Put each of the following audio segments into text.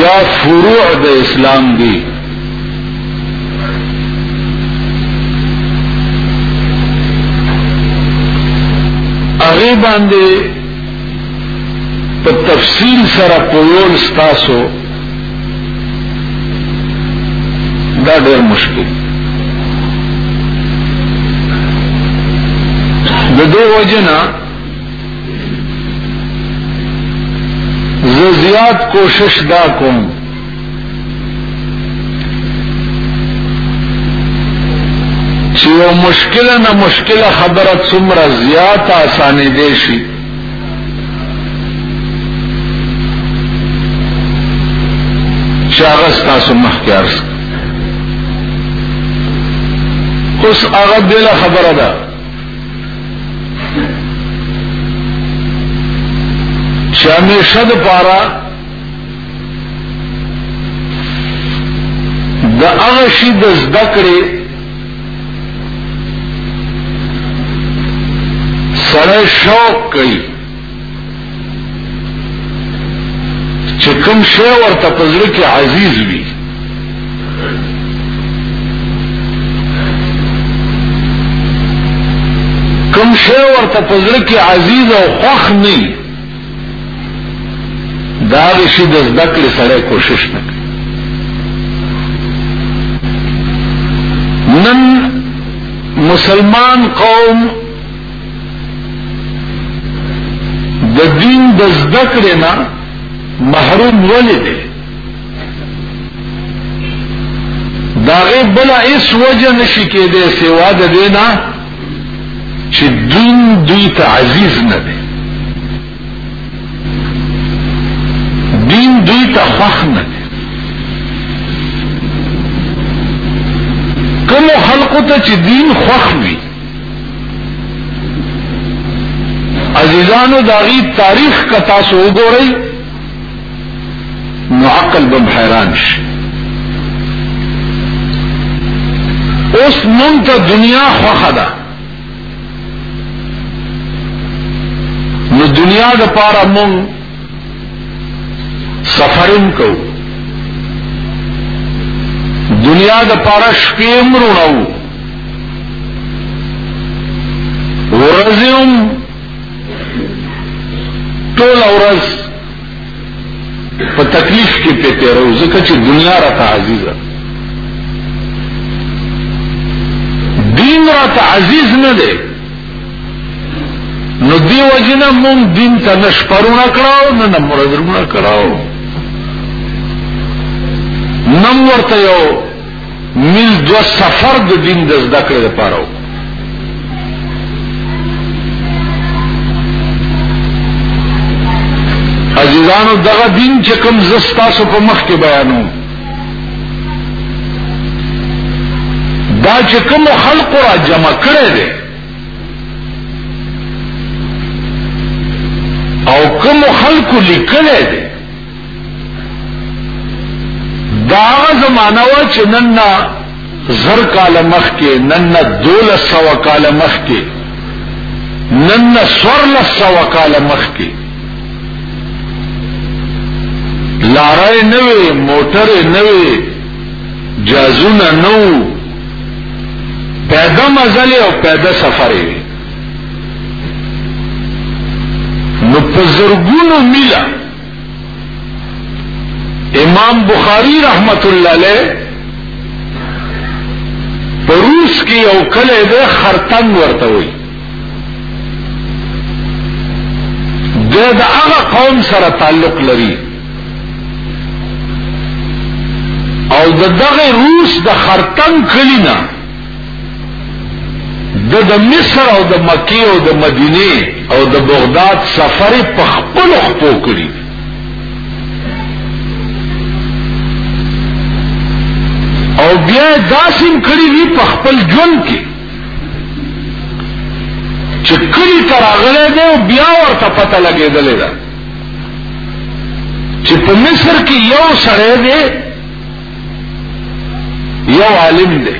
یا فروع د اسلام دی هغه باندې په تفصیل سره پویول ستاسو دا ډېر مشکل د دې وجنه زه زیات کوشش دا کوم چې یو مشکل نه مشکل خبره څومره زیات اسانه دي شي چې هغه تاسو مخکې ارس اوس هغه بل خبره ده چې همیشه د پاره د هغه شي د زده کړې سره شوق کوي چې کوم شی ورته په زړه کې عزیز وي کوم شی ورته په زړه کې عزیز او خوښ نه دا وشي د زده کړې سره کوشش نه نن مسلمان قوم د دین د زده کړې نه محروم ولې دی داغه بل ایس وجه نشي کېده سوا د دینا چې دین دوی ته عزیز نه دی دین دوی ته خوښ نه دی کوم خلقو ته چې دین خوښ وي عزیزانو داغي تاریخ کا تاسو وګورئ نو عقل بم حیران شي اوس مونږ ته دنیا خوخه ده نو دنیا د پاره مونږ سفرم کو دنیا د پاره شپې مرونو ورځم ټول ورځ په تکلیف کې په تیرو ځکه چې دنیا را ته عزیزه دین را ته عزیز نه دی نو دی وجنه مونږ دین ته نشپرونه کړو نه نه مرزرونه کړو نم ورته یو میل دو سفر د دین د زده کړې لپاره وکړو عزیزانو دغه دین چې کوم زستاسو په مخ کې بیانو دا چې کوم خلق را جمع کړي دي او کوم خلق لیکلي دي دا هغه زمانہ و چې نن نه زر کال مخ کې نن نه دولس سوه کال مخ کې نن نه څوارلس سوه کال مخ کې لاره نه وي موټر نه وي جازونه نه وو پیدا مزل او پیدا سفر وي نو په زرګونو میله امام بخاری رحمت الله له پروس کې یو کله د خرتنګ ورته وي د هغه قوم سره تعلق لري او د دغه روس د خرتنګ کلینا د د مصر او د مکی او د مدینه او د بغداد سفر په خپل خپو کړی او بیا داسم کړی وی په خپل ژوند کې چې کلی تر اغله دی او بیا ورته پته لګېدلې ده چې په مصر کې یو سړی دی یو عالم دی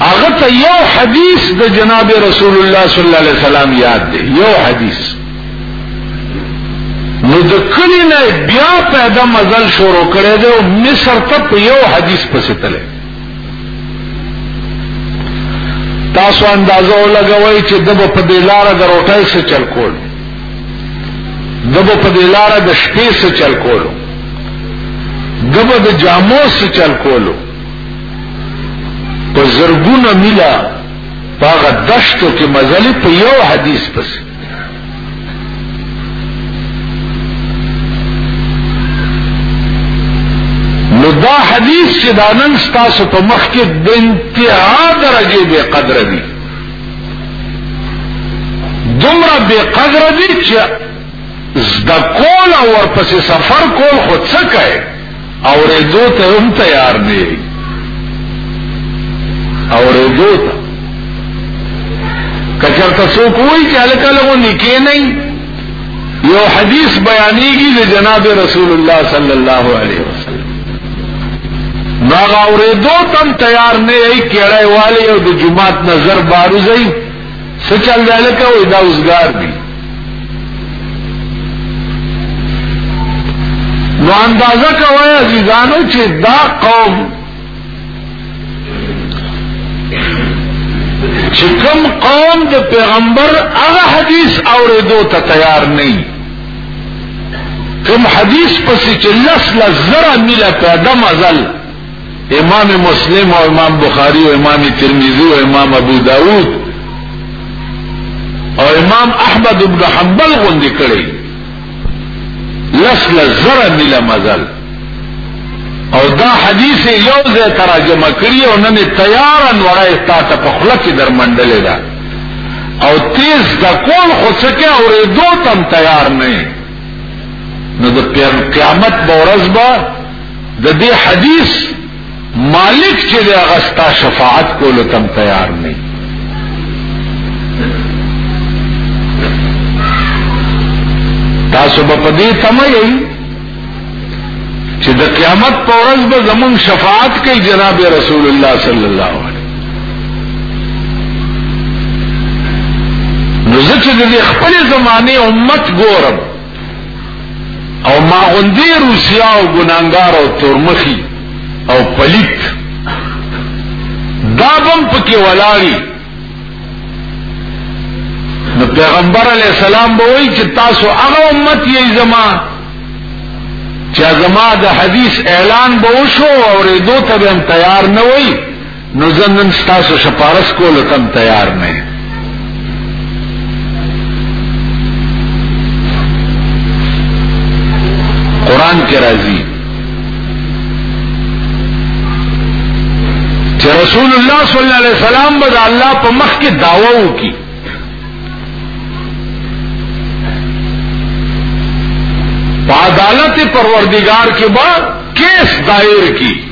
هغه ته یو حدیث د جناب رسول الله صلی الله علیه وسلم یاد دی یو حدیث نو د کلی نه بیا پیدا مزل شروع کړي دی او مصر ته په یو حدیث پسې تله تاسو اندازه ولګوي چې د په دې لار د روټای څخه چل کول د په دې لار د شپې څخه چل کولو دبا د جامو سچل کولو په زرګونه میلا پاغه دشتو کې مزلی په یو حدیث پس نو دا حدیث چې دا نن ستاسو په مخ کې د انتها درجه به قدر دي دومره به قدر دي چې زده کول او ورپسې سفر کول خو څه کوي او ریدو ته هم تیار دی او ریدو ته کچرته څوک وایي چې هلکه لغو نکې نه یو حدیث بیانېږي د جناب رسول الله صلی الله علیه وسلم ناغا اوریدو تم تیار نه ای کېړای والی او د جمعات نظر بارو زئی څه چل دی لکه وې دا اوسګار دی نو اندازه کوي عزیزانو چې دا قوم چې کوم قوم د پیغمبر هغه حدیث اوریدو ته تیار نه کوم حدیث پسې چې لس لزر ملته د مزل امام مسلم او امام بخاری او امام ترمذی او امام ابو داود او امام احمد ابن حنبل غوندې کړی لس لزر مل مزل او دا حدیث یو ځای تراجمه کړی او نن تیارا وړای تا ته په خله کې درمنډلې ده او تیز د کول خو څکه اورېدو تم تیار نه نو د قیامت بورز به د دې حدیث مالک چې د غستا شفاعت کولو تم تیار نه تاسو په دې تمه یې چې د قیامت پر ورځ به زمون شفاعت کوي جناب رسول الله صلی الله علیه نو زه چې د خپل زمانه امت ګورم او ما غوندې روسیا او ګناګار او تورمخي او پلیت دا بم پکې ولاړی نو پیغمبر علی السلام به وایي چې تاسو هغه امت یې زما چې زما د حدیث اعلان به وشو او ریدو ته به تیار نه وایي نو زنن ستاسو شپارس کولو تم تیار نه قرآن کې راځي چې رسول الله صلی الله علیه وسلم به الله په مخ کې داوا وکي په عدالت پروردگار کې با کیس دائر کی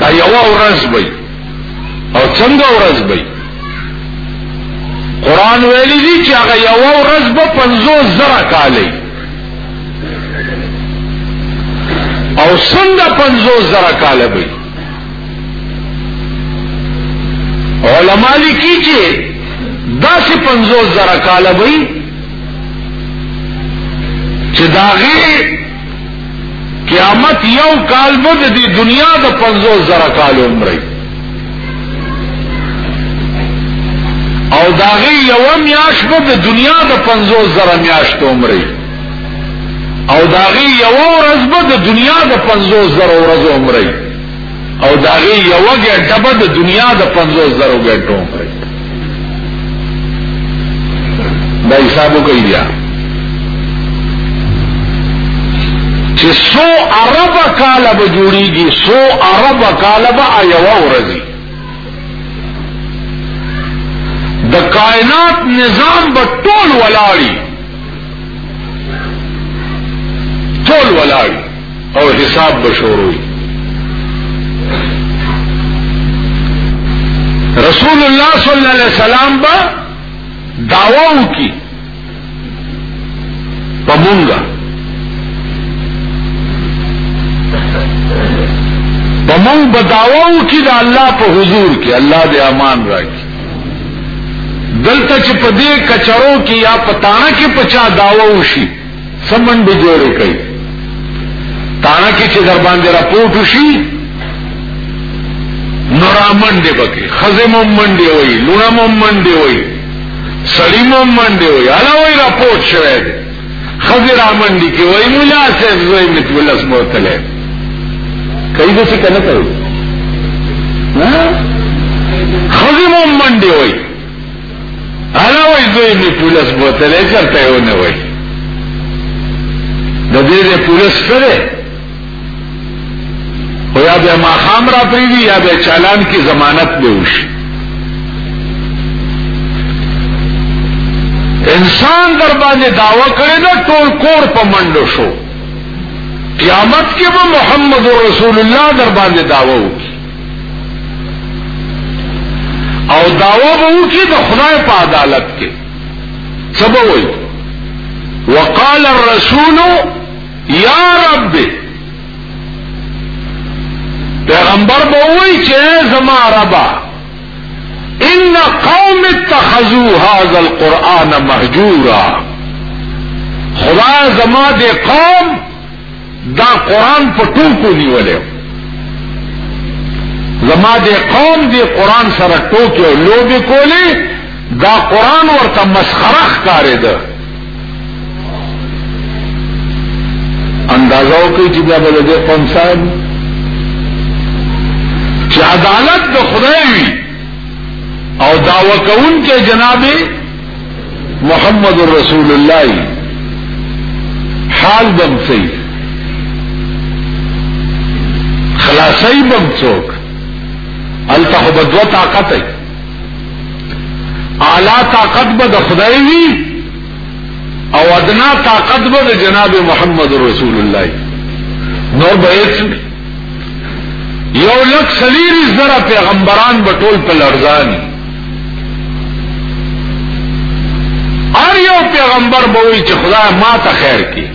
دا یو ورځ وي او څنګه ورځ وي قران ویلي دي چې هغه یو ورځ به 50 زره کالې او څنګه 50 زره کالې وي علما لیکي چې دا چې 50 زره کالې وي چې داغه قیامت یو کال به د دې دنیا د پنځوس زره کال عمر او داغه یو میاش به د دنیا د پنځوس زره میاش عمر او داغه یو ورځ به د دنیا د پنځوس زره ورځ عمر او دا غي یو ګټه په دنیا د 50 زرو ګټو کوي دا حساب کوي بیا چې سو عرب کاله به جوړیږي سو عرب کاله به یو ورځي د کائنات نظام به ټول ولاړی ټول ولاړی او حساب بشوروي رسول الله صلی الله علیه وسلم با دعوا وکي پمونګه پمونګ بداوا وکي د الله په حضور کې الله دې امان راکړي دلته چې په دې کچرو کې یا پتاڼه کې پچا داوا وشي څه منډې جوړې کړئ تاڼه کې چې در باندې راپورټ شي نو را منډې پکې ښځې مو منډې وایي لوڼه مو منډې وایي سړي مو منډې وایي هله وایي راپورټ شوی دی ښځې را منډې کې وایي ملا صاحب زوی مې تولس مو تلی کوي داسې که نه کوي ښځې مو منډې وایي انا وای دوی می پولیس بوتلې چرته یو نه وای د دې د پولیس سره خو یا به ما خام را پریدي یا به چالان کی ضمانت به وشي انسان در باندې داوا کړی دا ټول کور په منډو شو قیامت کې به محمد رسول الله در باندې داوا وکړي او داوا به وکړي د خدای په عدالت کې څه به وایي وقال الرسول یا رب پیغمبر به وایي چې زما ربا ان قوم اتخذوا هذا القرآن مهجورا خدا زما دې قوم دا قران په ټوکو نیولې زما د قوم دی قران سره ټوکی او لوبي کولی دا قران ورته مسخره ښکارې ده اندازه وکړي چې بیا به د قوم صاحب چې عدالت د خدای وي او داوا کوونکی جناب محمد رسول الله حال بم سی خلاصی بم چوک التخ بدو طاقت ای اعلی طاقت بد خدای وی او ادنا طاقت بد جناب محمد رسول الله نور به یو لک سلیری زره پیغمبران بټول په لړزانی هر یو پیغمبر به وایي چې خدای ما ته خیر کړي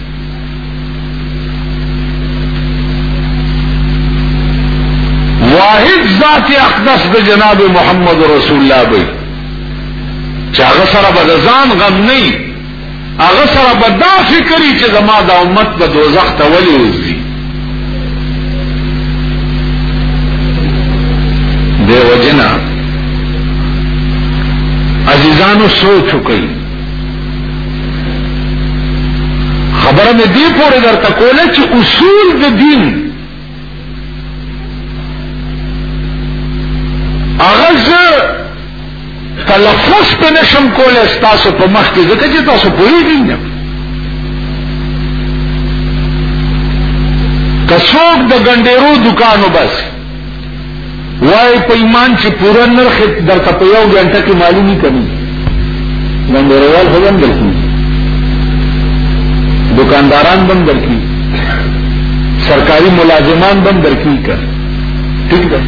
واحد ذات اقدس د جناب محمد رسول الله به چې هغه سره به ځان غم نه هغه سره به دا فکرې چې زما د امت به دوزخ ته ولې وځي دی وجنا عزیزانو سوچ وکړئ خبره مې دې پورې درته کوله چې اصول د دین اغز تلفظ په نشم کولای تاسو په مخ کې ځکه چې تاسو پوهیږئ نه کڅوک د ګنډېرو دکانو بس وای په ایمان چې پوره نرخ درته په یو غنټه کې معلومي کړي ګندروال خو هم درکې دکانداران هم درکې سرکاري ملازمان هم درکې کړ ٹھیک ده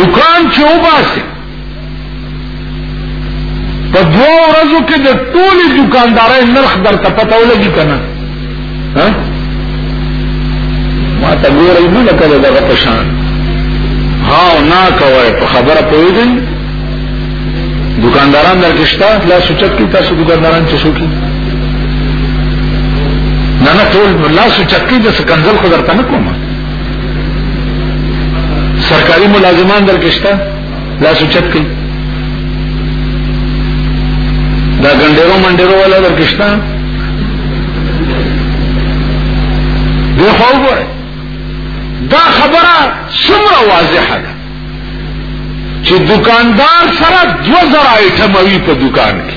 دکان چې وباسي په دوه ورځو کې د ټولې دکاندارۍ نرخ درته پته ولګي که نه ما ته ګورئ نه لکه د دغه په شان ها او نا کوئ په خبره پوهېږئ دکانداران در کې شته لاس اوچت کړي تاسو دکانداران چې شو کړي نه نه ټول لاس اوچت کړي د سکنځل خو درته نه کوم سرکاري ملازمان در کې شته لا سوچت کړئ دا ګنډېرو منډېرو ولا درکښتا دی خو وګوره دا خبره څومره واضحه ده چې دکاندار سره دو زره ایټم وي په دکان کې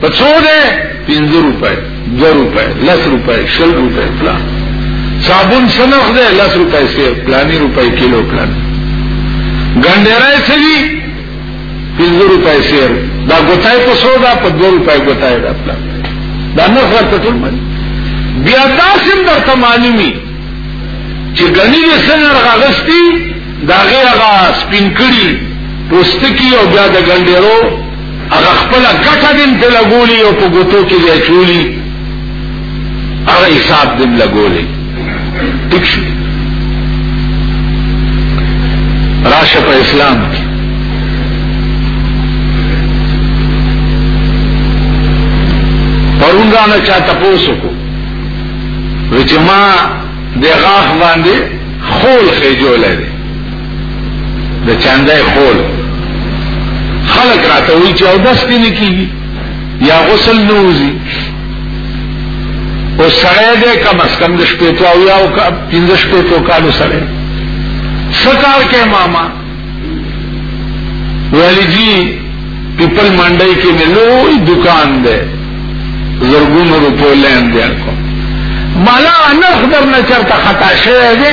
په څو ده 15 روپۍ 2 روپۍ 10 روپۍ 20 روپۍ پلا صابون سنخ ده 10 روپۍ سي پلاني روپۍ کیلو پلان ګنډرای سوي 15 روپۍ سي دا ګوتای په څو ده په 2 روپۍ ګوتای ده پلا دا نه ورته ټول مې بیا تاسو درته معلومي چې غني دې څنګه راغستی دا غیر غا سپین کړي پوستکی او بیا د ګنډیرو هغه خپل ګټه دیم په لګولي او په ګوتو کې دی چولی هغه حساب دیم لګولي ټیک شو راشه په اسلام کې پرون رانه چا تپوسو کو وچما د غاخ باندې خول خېجولې د چاندې خول خلک راته وی چې او داس دې نه کیږي یا غسل نه وځي او سړی دې کم اس کم د شپې تو او یا او پنځه شپې تو کالو سړی سکار کې ماما ویلی جی پیپل منډای کې مې لوی دکان دی زرګونو روپو لین دی کوم مالا نخ در نه چرته خطا شوی دی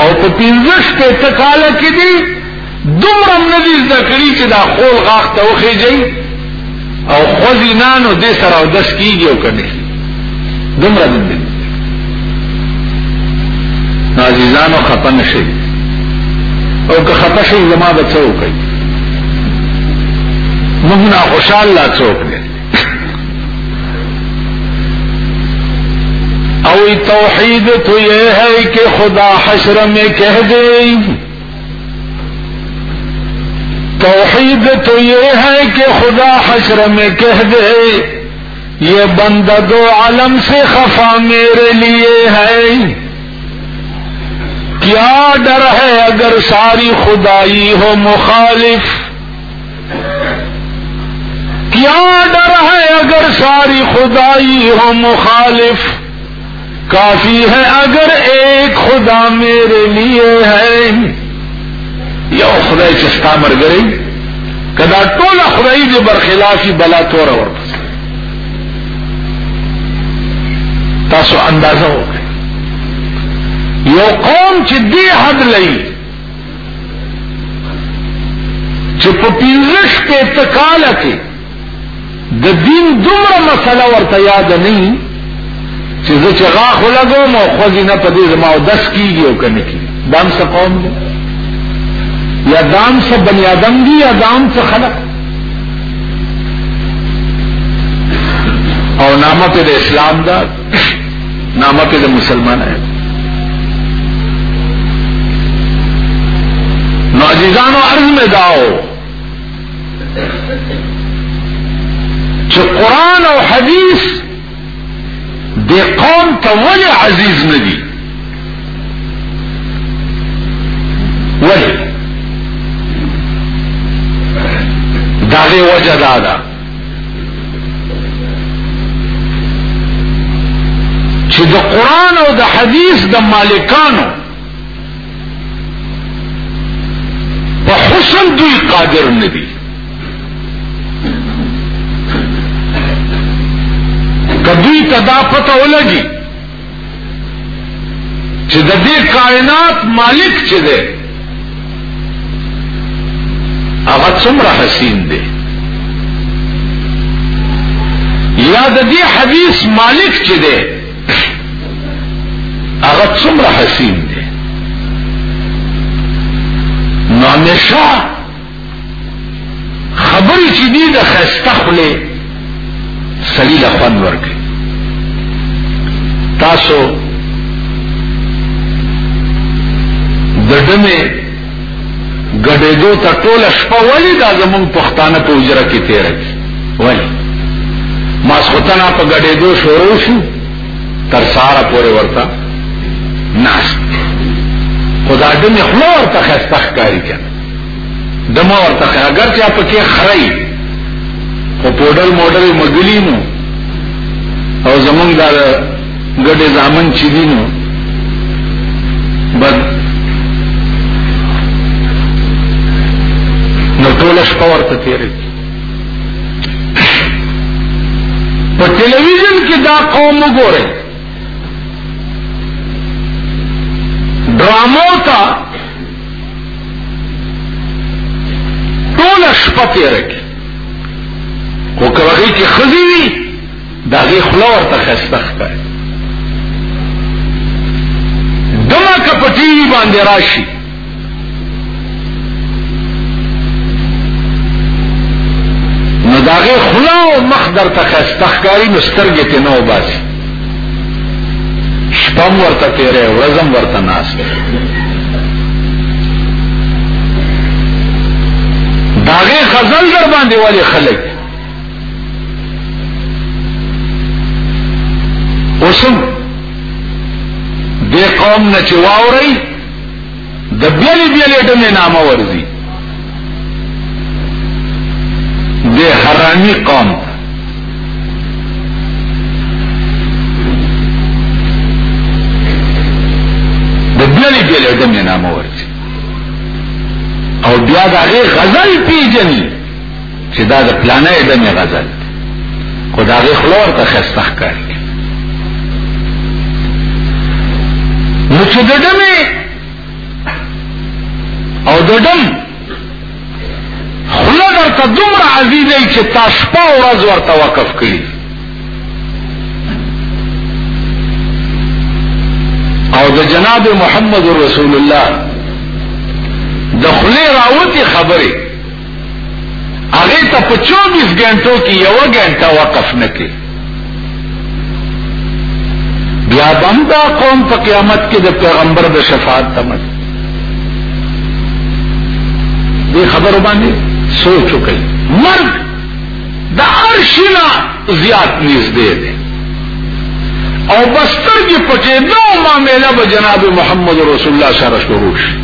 او په پنځه شپېته کاله کې دی دومره هم نه دي زده کړي چې دا خول غاښ ته وخېږي او خوځي نه نو دې سره اودس کېږي او که نه دومره هم دي نو عزیزانو خپه نه شئ او که خپه شئ زما به څه وکړئ موږ نه خوشحال لا څوک دی اوئی توحید تو یہ ہے کہ خدا حشر میں کہہ دے توحید تو یہ ہے کہ خدا حشر میں کہہ دے یہ بندہ دو عالم سے خفا میرے لیے ہے کیا ڈر ہے اگر ساری خدائی ہو مخالف کیا ڈر ہے اگر ساری خدائی ہو مخالف کافی ہے اگر ایک خدا میرے لیے ہے یا خدای چې ستا مرګري کدا ټول خدای دې برخلافي بلا تور اور تاسو اندازه وکړئ یو قوم چې دې حد لئی چې په پنځه شپېته کاله کې د دین دومره مسله ورته یاده نه وي چې زه چې غاښ ولګوم او ښځې نه په دې زما اودس کېږي او که نه کېږي دا هم څه قوم دی یا دا هم څه بني ادم دي یا دا هم څه خلق او نامه پې د اسلام ده نامه په مسلمان ہے نو عزیزانو عرض میں داؤ چې قران او حدیث د قوم ته ولې عزیز نه دي ولې دا وجه دا ده چې د قران او د حدیث د مالکانو په حسن دوی قادر نه دي کدی تدا پته ولګي چې د دې کائنات مالک چې دی هغه څومره حسین دی یا د دې حدیث مالک چې دی هغه څومره حسین دی نو نشه خبرې چې دي د خسته خلې سړي له خوند ورکړي تاسو د ډمه ګډېدو ته ټوله شپه ولې دا زمونږ پښتانه په اجره کې تیر کی ولې ماسختنا په ګډېدو شروع شو تر سارا پورې ورته ناس خدا دې خلور ته خسته ښکاری کړي دمه ورته اگر چې په کې خړای خو پودل موډل مګلی نو او زمونږ دا ګډه ځامن چې دی نو بد نو ټول شپه ورته تیرې په ټلویزیون کې دا قوم وګوره ډرامو ته ټول شپه تیرې کې خو کوي کې خزي وي دا غي خلا ورته خسته ښکار دما کپټي باندې راشي نو داغه خلا او مخ درته خسته ښکاری نو سترګې ته نه وباسي شپم ورته تیرې ورځم ورته ناس داغه خزل در باندې والی خلک اوسم دې قوم نه چې واوري د بیلې بیلې ډمې نامه ورځي د حرامي قوم د بیلې بیلې ډمې نامه ورځي او بیا د هغې غزل پیژني چې دا د پلانه ادمي غزل خو دا غي خلور ته خسته ښکار نو چې د دمه او د دم خله درته دومره عزیزه چې تاسو په ورځ ورته وقف کړی او د جناب محمد رسول الله د خلی راوتی خبره هغه ته په 24 غنټو کې یو غنټه وقف نکي بیا بندا قوم په قیامت کې د پیغمبر د شفاعت تمه دې خبرو باندې سوچ وکړي مرګ د ارشنا زیات نږدې دی او بستر کې پټې نو معاملې به جناب محمد رسول الله سره شروع شي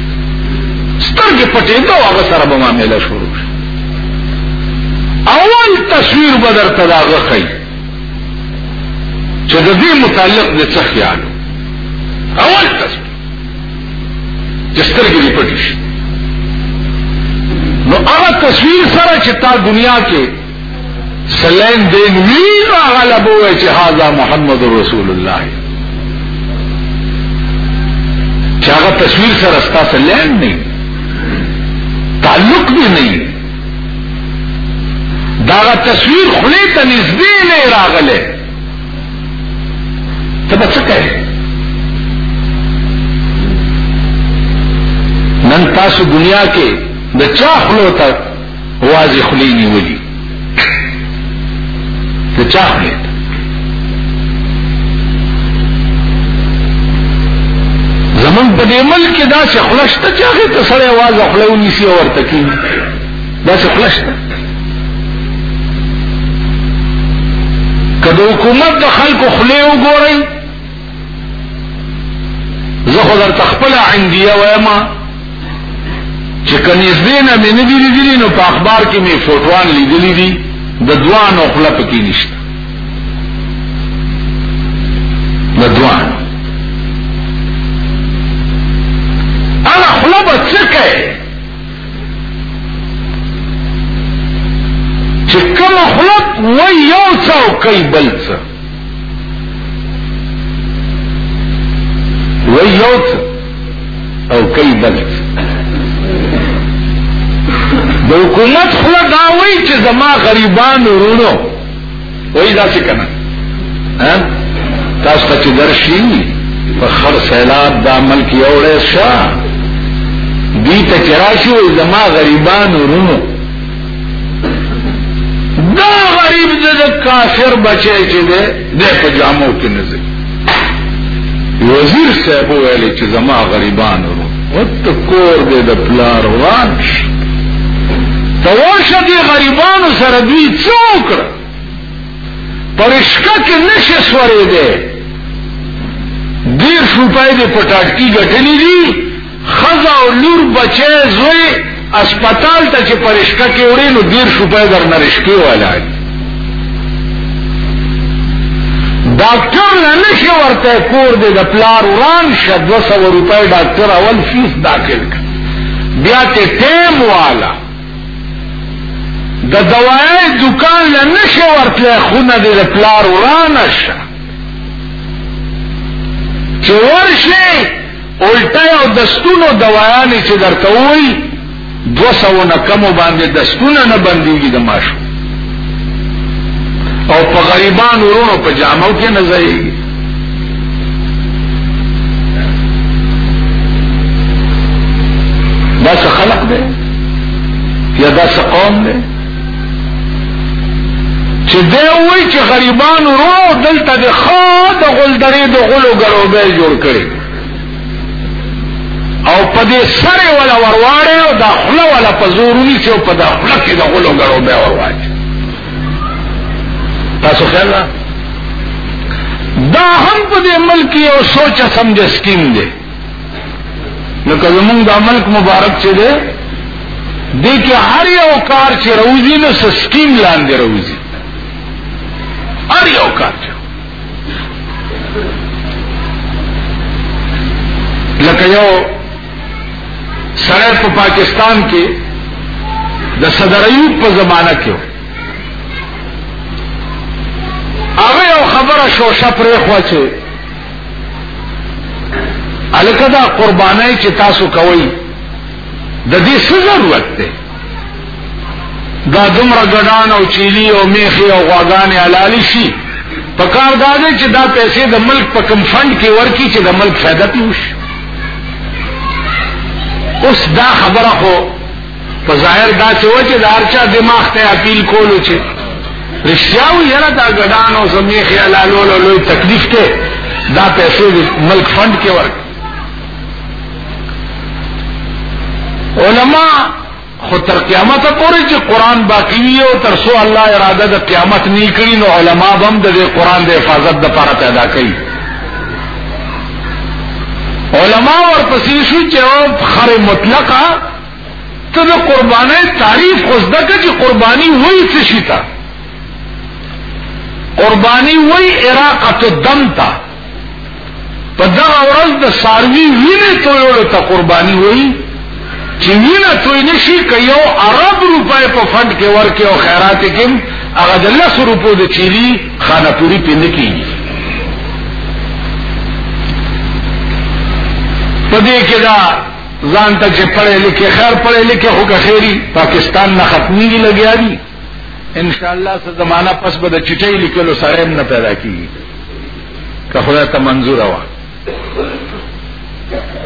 ستر کې پټې نو هغه سره به معاملې شروع شي اول تصویر بدر تداغه خي چې د دې متعلق د څه خیال اول تصویر چې سترګې دې پټې شي نو هغه تصویر سره چې تا دنیا کې سلین دین وی نو هغه لبوه چې هاذا محمد رسول الله چې هغه تصویر سره ستا سلین نه تعلق دی نه دا تصویر خلی ته نږدې نه راغله ته به څه کوې نن تاسو دنیا کې د چا خلو ته واځي خلی نیولي د چا خلی زمون په دې ملک کې دا چې خلشته چې هغه ته سره واځه خلو نیسی ورته کینی دا څه خلاص ده کله حکومت د خلکو خله وګورئ زه خو در تخپل عندي وایم چې کنيز دینه مې نه دي لیدلي نو په اخبار کې مې فوټوان لیدلي دي د دوانو خله پکې نشته د دوانو انا خله به څه کوي چې کوم خلق و یو څه او کوي بل څه و یو څه او کوي بل څه د حکومت خلق دا وایي چې زما غریبان ورونو وای دا څه کنه ها تاسو ته درشي په خر سیلاب د عمل کې اورې شا دي ته چرایشو زما غریبان ورونو دا غریب د کافر بچی چې ده د پجامو کې نه ځي وزیر صاحب ویل چې زما غریبان ورو وت کور دې د پلار وران شي تواشه دې غریبانو سره دوی څوک پرشکه کې نشه سورې دې دیر روپۍ دې پټاټکی ګټلې دي خزا او لور بچی زوی اسپتال ته چې پرشکه کې وړي نو دیر شپه در نرشکی ولاړ ډاکټر نه نشي ورته کور دې د پلار وران شه 200 روپۍ ډاکټر اول فیس داخل کړ بیا ته ټیم والا د دوايي دکان له نشه ورتله خونه دې پلار ورانه شه چې ورشه الټه یو دستونو دوایانې چې درته وایي دوه سوه نه کمو باندې دستونه نه بندېږي د ماشو او په غریبانو وروڼو په جامو کې نه ځایږي دا څه خلق دی یا دا څه قوم دی چې دی وایي چې غریبانو وروڼو دلته د ښه د غلدرې د غلو ګروبی جوړ کړي او په دې سره ولا ورواړې او دا خلا ولا په زورونی چې په دا خلا کې د غلو غړو به ورواړې تاسو خیال دا هم په دې ملک یو سوچ سمجه سکیم دی نو که زمونږ د ملک مبارک چې دی دې کې هر یو کار چې روزي نو سکیم لاندې روزي هر یو کار لکه یو سړی په پاکستان کې د صدر ایوب په زمانہ کې هغه یو خبره شوشه پرې خو چې الکه دا قربانای چې تاسو کوئ د دې څه ضرورت دی دا دومره ګډان او چیلی او میخي او غواګانې حلالې شي په کار دا دی چې دا پیسې د ملک په کم فند کې ورکی چې د ملک فایده پې وشي اوس دا خبره خو په ظاهر دا چې و چې د هر چا دماغ ته اپیل کولو چې رښتیا و یاره دا ګډان او زمیخې حلالول او لوی تکلیف ته دا پیسې د ملک فند کې ورکړي علما خو تر قیامت پورې چې قران باقی وي او تر څو الله اراده د قیامت نه کړی نو علما هم د قران د حفاظت لپاره پیدا کوي علما ورپسې شو چې خر مطلقه ته د قربانۍ تعریف خو زده کړه چې قرباني وایي څه شي ته قرباني وایي اراقه الدم ته په دغه ورځ د ساروي وینې تویولو ته قرباني وایي چې وینه توی نشي که یو ارب روپۍ په فنډ کې ورکې او خیرات کې هم هغه د لسو روپو د چیلي خانه پوري پې نه کېږي په دې کې دا ځان ته چې پړې لیکې خیر پړې لیکې خو که خیري پاکستان نه ختمېږي لګیا دي ان شاء الله څه زمانہ پس به د چټي لیکلو سره نه پیدا کیږي که خدای ته منظور و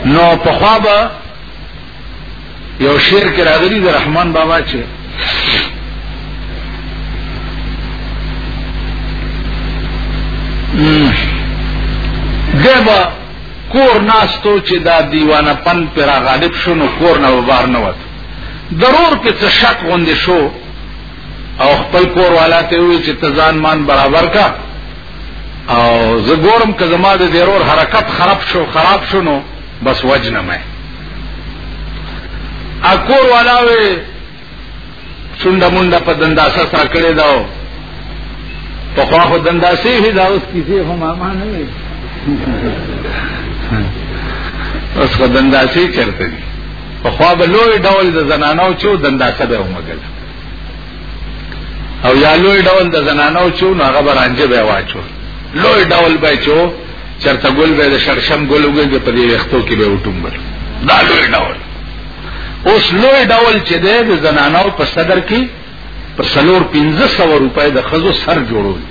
نو په خوا به یو شعر کې راغلی د رحمان بابا چې دبا کور ناستو چې دا دیوانه پن پر غالب شونو کور نه وبار نه وته ضرور په شک غوندې شو او خپل کور والا ته وی چې تزان مان برابر کا او زه ګورم که زما د ضرور حرکت خراب شو خراب شو نو بس وجنه مې اکور والا وی شونډه مونډه په دنداسه سره کړې داو په خوا خو دنداسې هی دا اوس کیسې هم ما نه وي اوس خو دنداسې چرته دي په خوا به لوی ډول د زنانو چې دنداسه به ومګل او یا لوی ډول د زنانو چې هغه برانجه به واچو لوی ډول به چو چرته ګل به د شرشم ګل وګړي په دې وختو کې به وټومبل دا لوی ډول اوس لوی ډول چې د زنانو په صدر کې په سلور پنځه سو روپۍ د خزو سر جوړول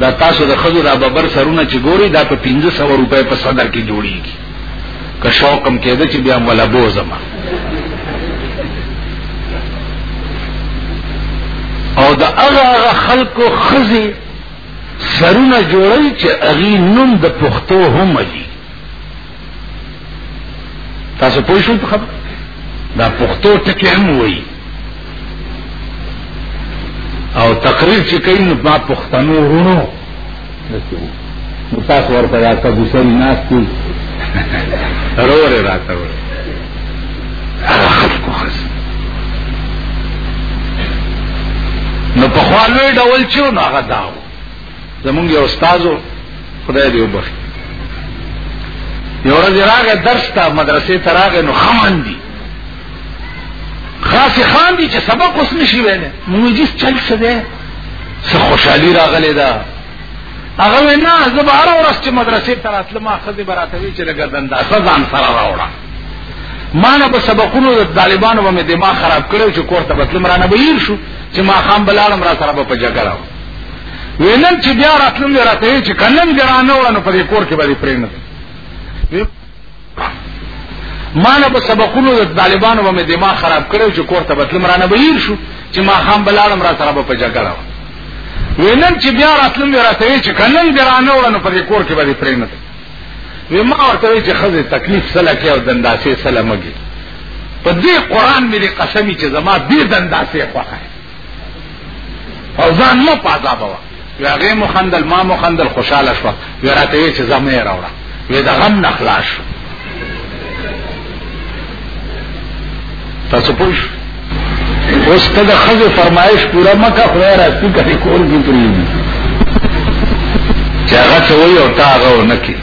دا تاسو د خزو د ببر سرونه چې ګوري دا په پنځه سو روپۍ په صدر کې جوړیږي که شوقم کېده چې بیا ولا بوزم او د هغه هغه خلکو خزي سرونه جوړي چې اغي نوم د پښتو هم دي تاسو پوه شئ په خبر دا پښتو ټکی هم وایي او تقریر چې کوي نو ما پښتنو ورونو نو تاسو ورته دا کبو سری ناس کی رور راته ور هغه خلکو خس نو په خوا لوی ډول چې نو هغه داو زمونږ یو استاد خدای دې وبخښي یو ورځ راغی درس ته مدرسې ته راغی نو خان دي خاص خان دي چې سبق اوس نشي ویلی موږ جس چل څه دی څه خوشحالي راغلې ده هغه وینا زه به هره ورځ چې مدرسې ته راتلم ښځې به راته وي چې لږه دنداسه ځان سره راوړه ما نه به سبقونو د طالبانو به مې دماغ خراب کړی چې کور ته به تلم رانه به هیر شو چې ماښام به لاړم را سره به په جګړه وینن چې بیا راتلم دی راته چې کنن ګرانه ورنه په دې کور کې باندې پرېنه ما نه په سبقونو د طالبانو باندې دماغ خراب کړو چې کور ته بتلم رانه بهیر شو چې ما خام بلالم را سره په جګړه وینن چې بیا راتلم دی راته چې کنن ګرانه ورنه په دې کور کې باندې پرېنه وی ما ورته چې خزه تکلیف سره کې او دنداسې سره مګي په دې قران مې قسمی چې زما دې دنداسې خوخه او ځان مو پازاب وا وی هغه مو خندل ما مو خندل خوشاله شو وی راته وی چې زمې راوړه وی دا غم نخلاص شو تاسو پوه اوس ته د خزه فرمایش پورا مکه خو راځي کړي کول دي پری چې هغه څه وي او تا هغه نه کی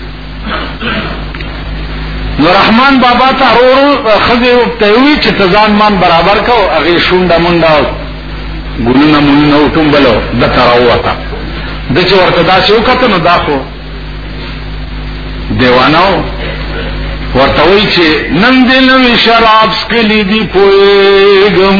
نو رحمان بابا ته ورو خزه ته وی چې تزان مان برابر کو هغه شونډه مونډه ګلونه مونږ نو ټومبلو د تراوته د چې ورته دا شو کته نو دا خو دیوانو ورته وی چې نن دې نو شراب سکلی دی پویګم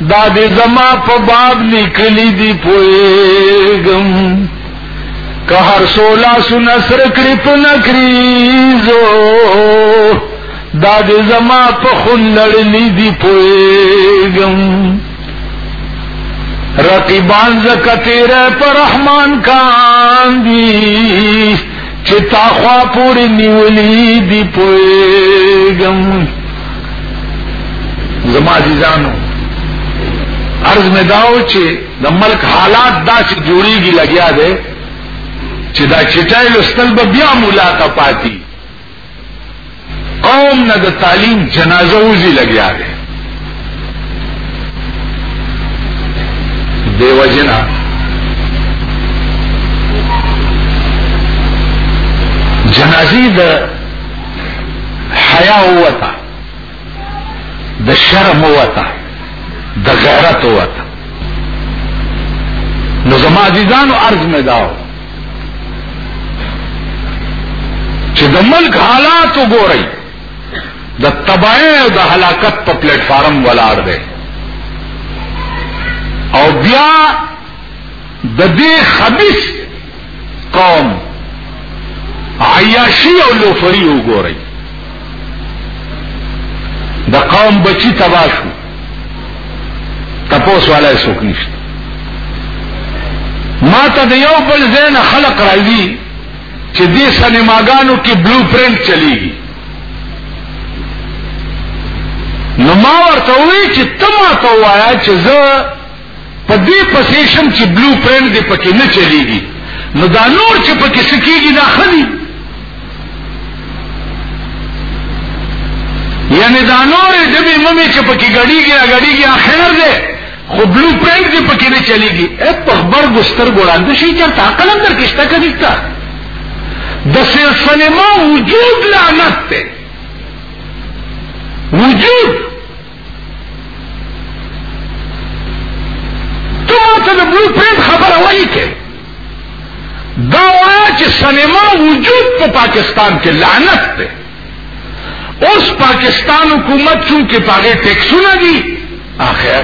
دا دې زما په باب لیکلی دی پوېګم که هر سولا سن سر کړی په نکریزو دا دې زما په خون لړلی دی پوېګم رقیبان زکه تیرې پر رحمان کان دی چې تا خوا پورې نیولې دی پوېګم زما عزیزانو عرض مې داو چې د ملک حالات دا چې جوړیږي لګیا دی چې دا چټای لستل به بیا مولا ته پاتې قوم نه د تعلیم جنازه وزي لګیا دی دیو جنا جنازي د حیا وتا د شرم وته د غیرت وته نو زما عزیزانو عرض مې داو چې د ملک حالات وګورئ د تباہی او د هلاکت په پلیټ فارم ولاړ دی او بیا د دې خبيث قوم عیاشی او لوفری وګورئ د قوم بچی تبا شو تپوس والا څوک نشته ما ته د یو بل زین خلق راځي چې دې سینماګانو کې بلو پرنټ چلیږي نو ما ورته وی چې تما ته وایا چې زه په دې پسې شم چې بلو پرنټ دې پکې نه چلیږي نو دا نور چې پکې سکیږي دا خدي یعنی دا نور دې به ممې چې پکې غړیږي را غړیږي اخر دې خو بلو پرنټ دې پکې نه چلیږي اے په خبر ګستر ګوړاند شي چې تا قلم در کېشته کوي تا د سلسله ما وجود لعنت ته وجود ته ورته د بلو پرنټ خبره وایي کې دا وایه چې سینما وجود په پاکستان کې لعنت دی اوس پاکستان حکومت چونکې په هغې ټیکسونه دي آخر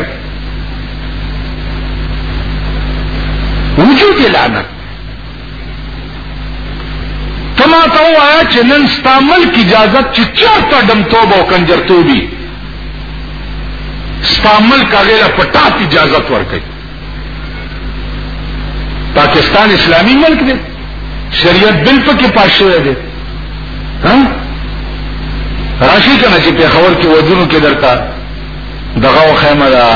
وجود لعنت ته ما ته ووایه چې نن ستا ملک اجازت چې چېرته ډمتوب او کنجرتوبي ستا ملک هغې له په ټاپ اجازت ورکوي پاکستان اسلامي ملک دی شریعت بل پکې پاس شوی دی راشي کنه چې پېښور کې ودونو کې درته دغه خیمه ده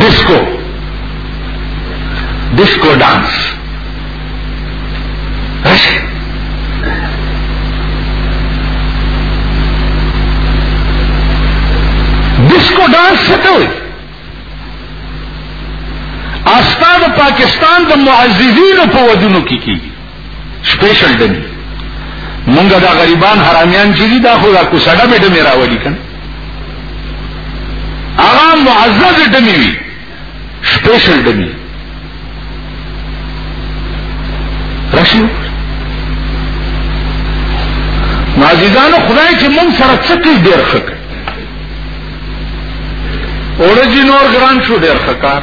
ډیسکو ډیسکو ډانس راشه ډیسکو ډانس څه ته وایي استاد پاکستان د معززینو په ودونو کې کیږي سپیشل ډمی مونږه دا غریبان حرامیان چې دي دا خو دا کوسړه به ډمی راوړي کنه هغه معزز ډمی وي سپیشل ډمی راشي معززانو خدای چې مونږ سره څه کوي ډیر ښه کوي اورجینور ګران شو ډیر ښه کار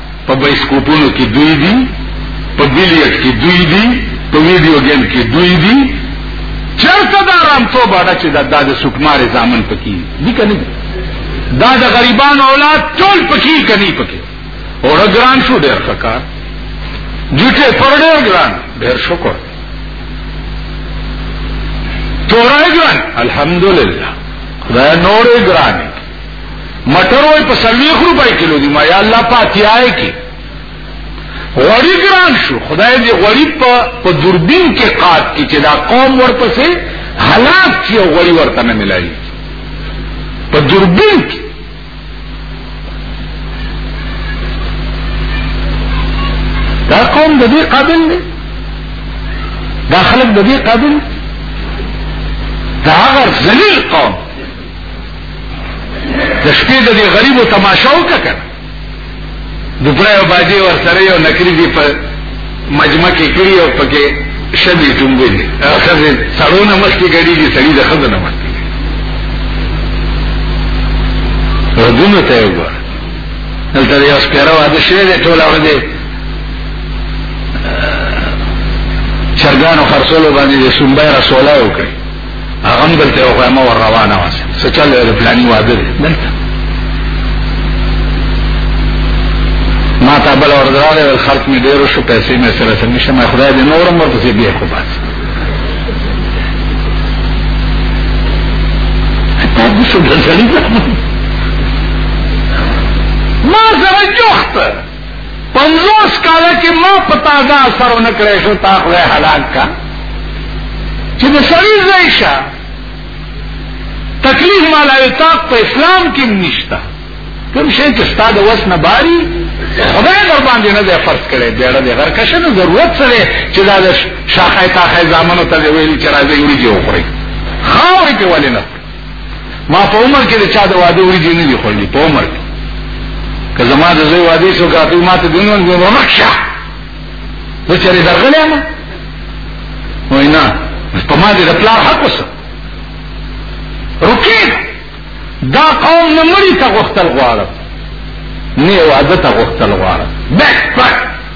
په بایسکوپونو کې دوی دي په بلیټ کې دوی دي په ویډیو گیم کې دوی دي چرته دا رام تو باډه چې دا د سکمار زامن پکې دي کنه دا د غریبان اولاد ټول پکې کني پکې اور ګران شو ډېر فکر جټه پر ډېر ګران ډېر شکر تورای ګران الحمدلله خدای نورې ګرانې مټر وای په سلويخ روپۍ کیلو دي ما یا الله پاتیای کی غوړی ګران شو خدای دې غوړی په په دوربین کې قات کی چې دا قوم ورپسې هلاک شي او غوړی ورته نه ملایي په دوربین کې دا قوم د دې قابل دی دا خلک د دې قابل دا هغه ذلیل قوم د شپې د دې غریبو تماشا وکړه د دوی باندې ور سره یو نکری دی په مجمع کې کړی او پکې شبي ټومبې دي خزه سړونه مخ کې غړي دي سړي د خزه نه مخ کې ردونه ته وګور دلته یو سپیره واده شوی دی ټول اړه دی چرګانو خرڅولو باندې د سنبای رسوله وکړي هغه دلته یو خیمه ور روانه وه څه چل دی پلاني واده دی دلته ما ته بل ورځ راغی ول خرڅ مې ډېر شو پیسې مې سره سم نشه ما خدای دې نورم ورپسې بیا کو بس تاسو د ځلې ما سره جوخته پنځوس کاله کې ما په تازه اثر ونه کړی شو تا خدای هلاک کا چې د سړي ځای شه تکلیف مالا یتاق په اسلام کې نشته کوم شي چې ستا د وس نه باري خدای در باندې نه دی فرض کړی بیړه دی غر کښه نه ضرورت سره چې دا د شاخه تا خې ځامنو ته ویل چې راځي وړي جوړ کړی خاورې کې ولې نه ما په عمر کې د چا د واده ورځې نه دي خوړلې په عمر کې که زما د زوی واده شو کاته ما ته دینو نه ورمخشه زه چېرې درغلې ما وای نه په ما دې د پلار حق وسه رکیب دا قوم نه مړی ته غوښتل غواړم نه واده ته غوښتل غواړم بس بس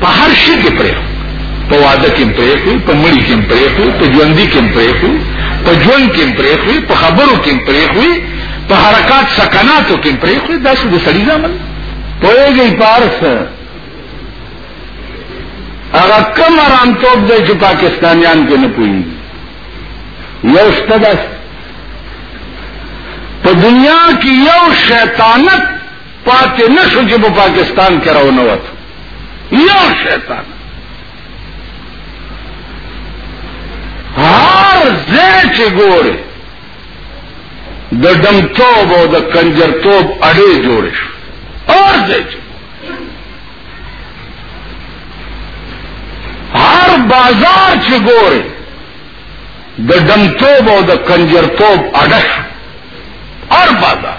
په هر شي کې پرې په واده کې پرې کوي په مړی کې پرې کوي په ژوندۍ کې پرې کوي په ژوند کې پرې کوي په خبرو کې پرې کوي په حرکات سکناتو کې پرې کوي دا څه د سړي ځامن پوهېږي پارس هغه کم آرام توپ دی چې پاکستانیان کې نه پوهېږي یو شته ده په دنیا کې یو شیطانت پاتې نشو چې په پاکستان کې راو نه وته یو شیطان هر ځای چې ګوره د دمتوب او د کنجرتوب اړې جوړې شو هر ځای چې هر بازار چې ګوره د دمتوب او د کنجرتوب اړه هر بازار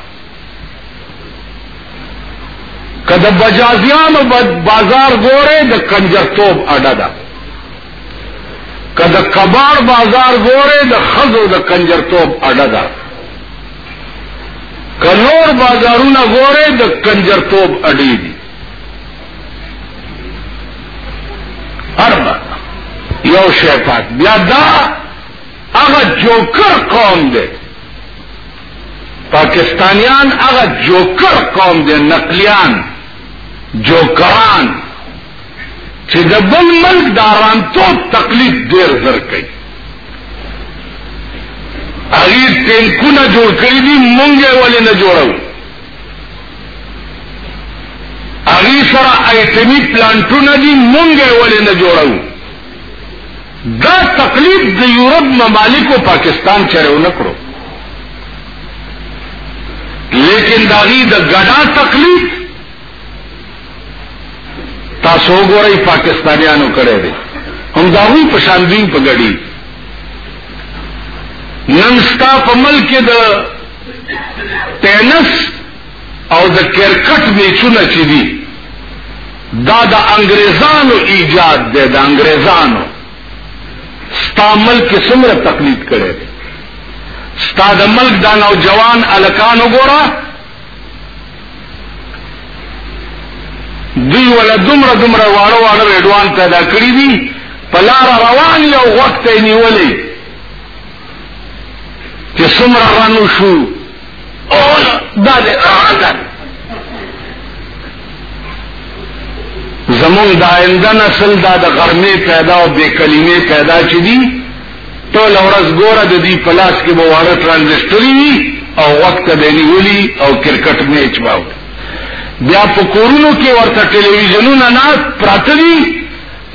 که د بجازیانو بازار ګوره د کنجرتوب اډه ده که د کباړ بازار ګوره د خزو د کنجرتوب اډه ده که نور بازارونه ګوره د کنجرتوب اډې دي اربع یو شیطان بیا دا هغه جوکر قوم دی پاکستانیان هغه جوکر قوم دی نقلیان جوکران چې د بل ملک د آرامتوب تقلید ډیر زر کوي هغه ټینکونه جوړ کړی دي مونږه ولې نه جوړو هغه سره ایټمی پلانټونه دي مونږه ولې نه جوړو دا تقلید د یورپ ممالکو پاکستان چره ونکړو لیکن داغي د ګډا تقلید تاسو ګورئ پاکستانیانو کړی دی هم داوی په شان دین په ګډي نن ستا په ملک د ټینس او د کرکټ میچونه چې دي دا د انګریزانو ایجاد دی د انګریزانو ستا ملک کې څومره تقلید کړی دی ستا د ملک دا نوجوان الکان وګوره دوی ولا دومره دومره واړه واړه ریډوان پیدا کړی دي په لار روان یو وخت یې نیولې چې څومره رانو شو زمونږ د آینده نسل دا د غرمې پیدا او بې کلمې پیدا چې دي ټول ورځ ګوره د دې پلاس کې به واړه ترانزیسټري وي او وخت به نیولي او کرکټ میچ باو بیا په کورونو کې ورته ټلویزیونونه نه پراته دي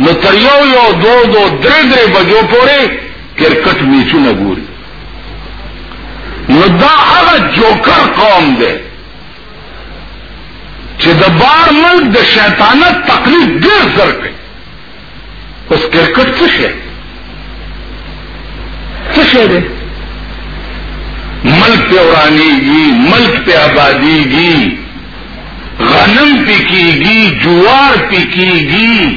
نو تر یو یو دو دو درې درې بجو پورې کرکټ میچونه ګوري نو دا هغه جوکر قوم دی چې د بار ملک د شیطانت تقلید ډیر زر کوي اوس کرکټ څه شي څه شي دی ملک پہ اورانی گی ملک پہ آبادی گی غنم پی کی گی جوار پی کی گی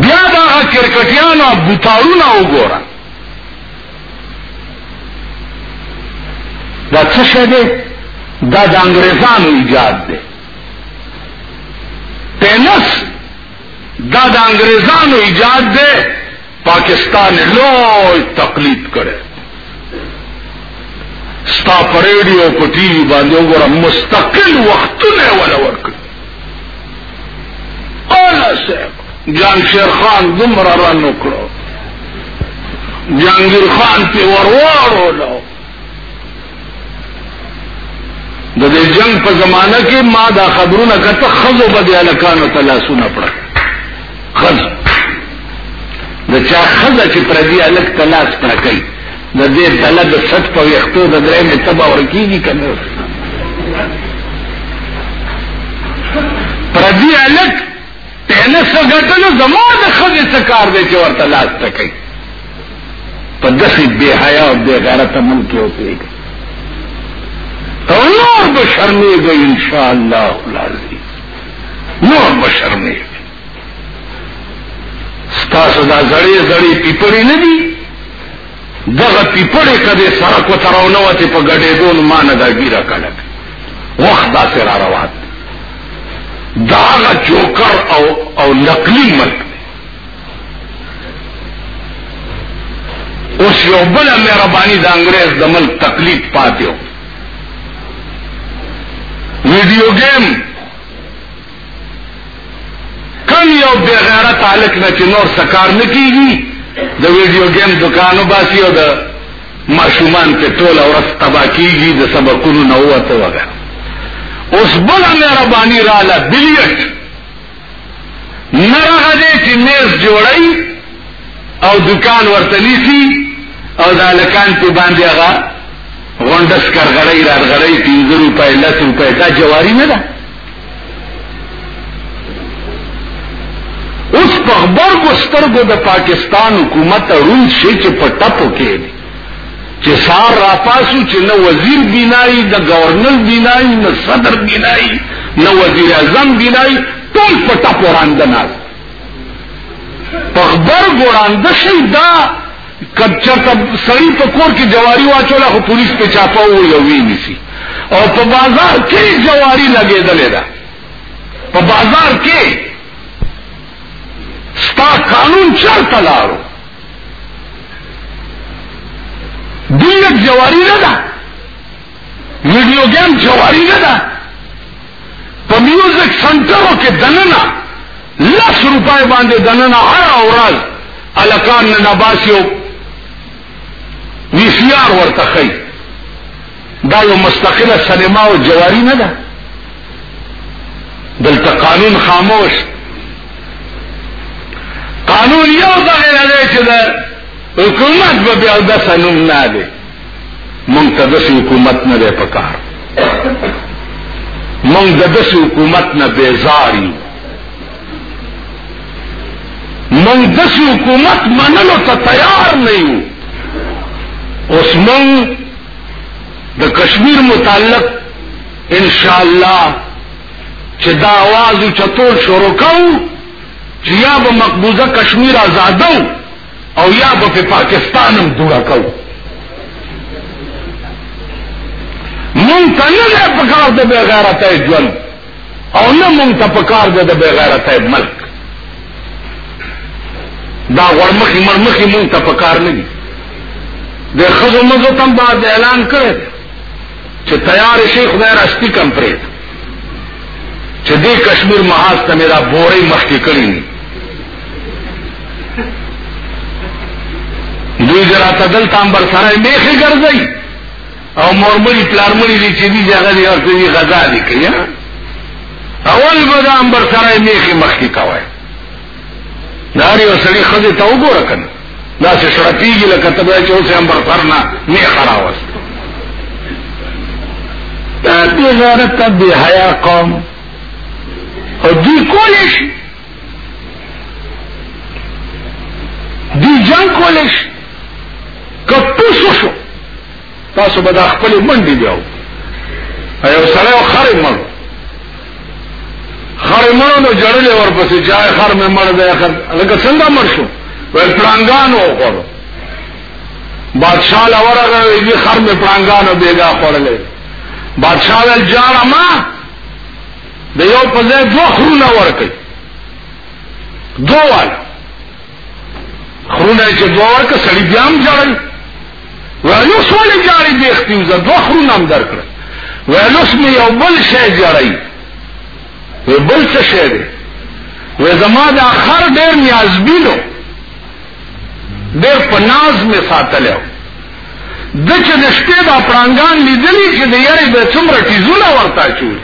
بیا دا کرکټیانو بوتاړونه وګوره دا څه شه دی دا د انګریزانو ایجاد دی تینس دا د انګریزانو ایجاد دی پاکستان لوی تقلید کړي ستا پر ریډیو په ټي وي باندې وګوره مستقل وختونه ولا ورکړي انا صاحب جان شیر خان دومره رانو کړو جانګیر خان په ورواړو د دې جنگ په زمانہ کې ما دا خبرونه کته خزو بدیا لکانو تلاسونه پړه خز د چا خزه چې پر دې الک تلاس پر کوي د دې بلد ست په وختو د درې مې تبا ورکیږي کنه پر دې الک تنه څه ګټلو زموږ د خزه څخه کار دی چې ورته لاس تکي په داسې بې حیا او بې غیرت عمل کې وکړي او نور به شرمېږي ان شاء الله العظیم نور به شرمېږي ستاسو دا زړې زړې پیپړې نه دي دغه پیپړې کده سره کو تراونه وته په ګډې دون مان دا ګیرا کړه وخت دا سره را روان دا جوکر او او نقلی ملک اوس یو بل مهرباني د انګريز د ملک تقلید پاتیو ویډیو گیم کم یو بے غیرت عالق نه چې نور سکار نه کیږي د ویډیو گیم دکانو باسي او د ماشومان په ټول ورځ تبا کیږي د سبقونو نه وته وغه اوس بل مهرباني رااله بلیټ مرغه دې چې میز جوړي او دکان ورته نیسی او دا لکان په باندې هغه غونډس کرغړی راغړی پنځه روپۍ لس روپۍ دا جواری نه ده اوس په خبرګو سترګو د پاکستان حکومت روند شي چې په ټپو کې دي چې سار را پاسو چې نه وزیر بنای نه گورنر بنای نه صدر بنای نه وزیر اعظم بنای ټول په ټپ وړاند نه په خبر وړاند شي دا کچا سړی په کور کې جواری واچول خو پولیس په چاپه و یو وی نسی او په بازار کې جواری لګېدلې ده په بازار کې ستا قانون چرته لارو دنیا جواری نه ده ویډیو گیم جواری نه ده په میوزیک سنټرو کې دننه لس روپای باندې دننه هر اورال الکان نه نباسیو وی سی آر ورته خی دا یو مستقله سینما او جواری نه ده دلته قانون خاموش قانون یو ځای نه دی چې د حکومت به بیا داسې نوم نه دی مونږ ته داسې حکومت نه دی په کار مونږ د داسې حکومت نه بیزار یو مونږ داسې حکومت منلو ته تیار نه یو اوس مونږ د کشمیر متعلق انشاءالله چې دا आवाज چتول شروع کوو چې یا به مقبوضه کشمیر آزادو او یا به په پاکستان هم جوړا کوو مونږ ته نه پکار د بغیرته ژوند او نه مونږ ته پکار د بغیرته ملک دا غړمخي مرمخي مونږ ته پکار نه دي د خزو مزو تم بعد اعلان کړی چې تیار شي خدای را سپي کم پرې چې دې کشمیر محاذ ته میرا بورې مخکې کړی نه دوی جرا تدل تام بر سره میخي ګرځي او مورمنی پلارمنی دي چې دي هغه دي ورته دي غزا دي کوي اول بدام بر سره میخي مخکې کوي داری او سړی خزه ته وګوره کنه دا څه شړپیږي لکه ته به چې اوس هم برپرنا نه خراوس دا دې غیرت ته به حیا قوم او دی کولې شي دی جنگ کولې شي کپوسو شو تاسو به دا خپل منډي دیو ایو سره خره مړ خر مړ نو جړل ورپسې چا خر مې مړ دی خر لکه څنګه مړ شو ول پلانګان وخور بادشاہ لورغه یې خر مې پلانګانو بیګا خورلې بادشاہ ول جاړه ما د یو په ځای دوه خرونه ورکړي دوه خرونه چې دوه ورکړي سړي بیا هم جړل ویلوس ولې جاړي دیختي وزه دوه خرونه هم درکړه ویلوس مې یو بل شی جړی وی بل څه شی دی وی زما دا خر ډېر نیازبینو ډېر په ناز مې ساتلی د چې د شپې دا پړانګان لیدلی چې د یاري به څومره ټیزونه ورته چول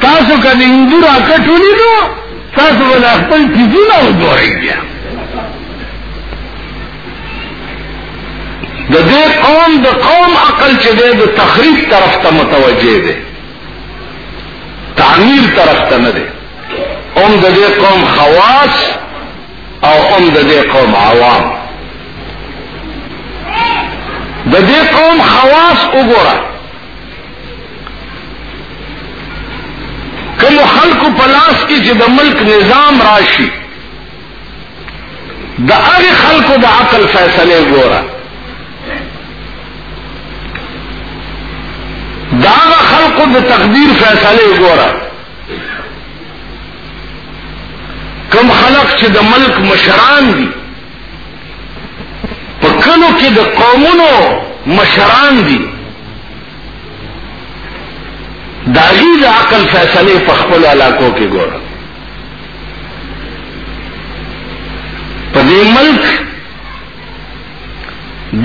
تاسو کله اندور اکټ ولیدو تاسو ولا خپل تیزونه وګورئ بیا د دې قوم د قوم عقل چې دی د تخریب طرف ته متوجه دی تعمیر طرف ته نه دی هم د دې قوم خواص او هم د دې قوم عوام د دې قوم خواص وګوره کوم خلق په لاس کې چې د ملک نظام راشي د هغه خلکو د عقل فیصله ګوره دا هغه خلکو د تقدیر فیصله ګوره کوم خلق چې د ملک مشران دي په کلو کې د قومونو مشران دي دا غي د عقل فیصله په خپل علاقو کې ګوره په دې ملک